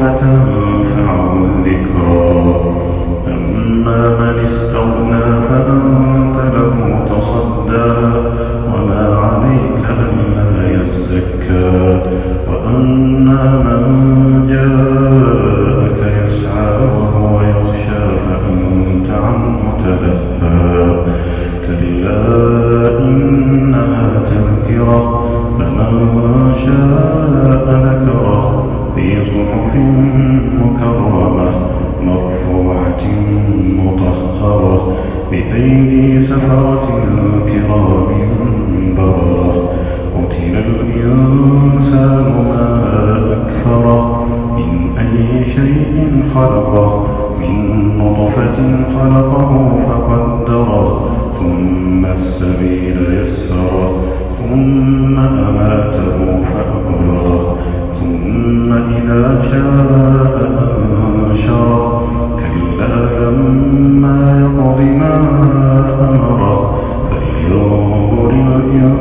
فتنفعه الذكرى. أما من استغنى شاء ذكره في صحف مكرمة مرفوعة مطهرة بأيدي سفرة كرام بررة قتل الإنسان ما أكفره من أي شيء خلقه من نطفة خلقه فقدره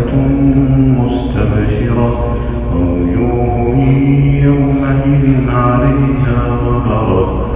ضاحكة مستبشرة ووجوه يومئذ عليها غبرة.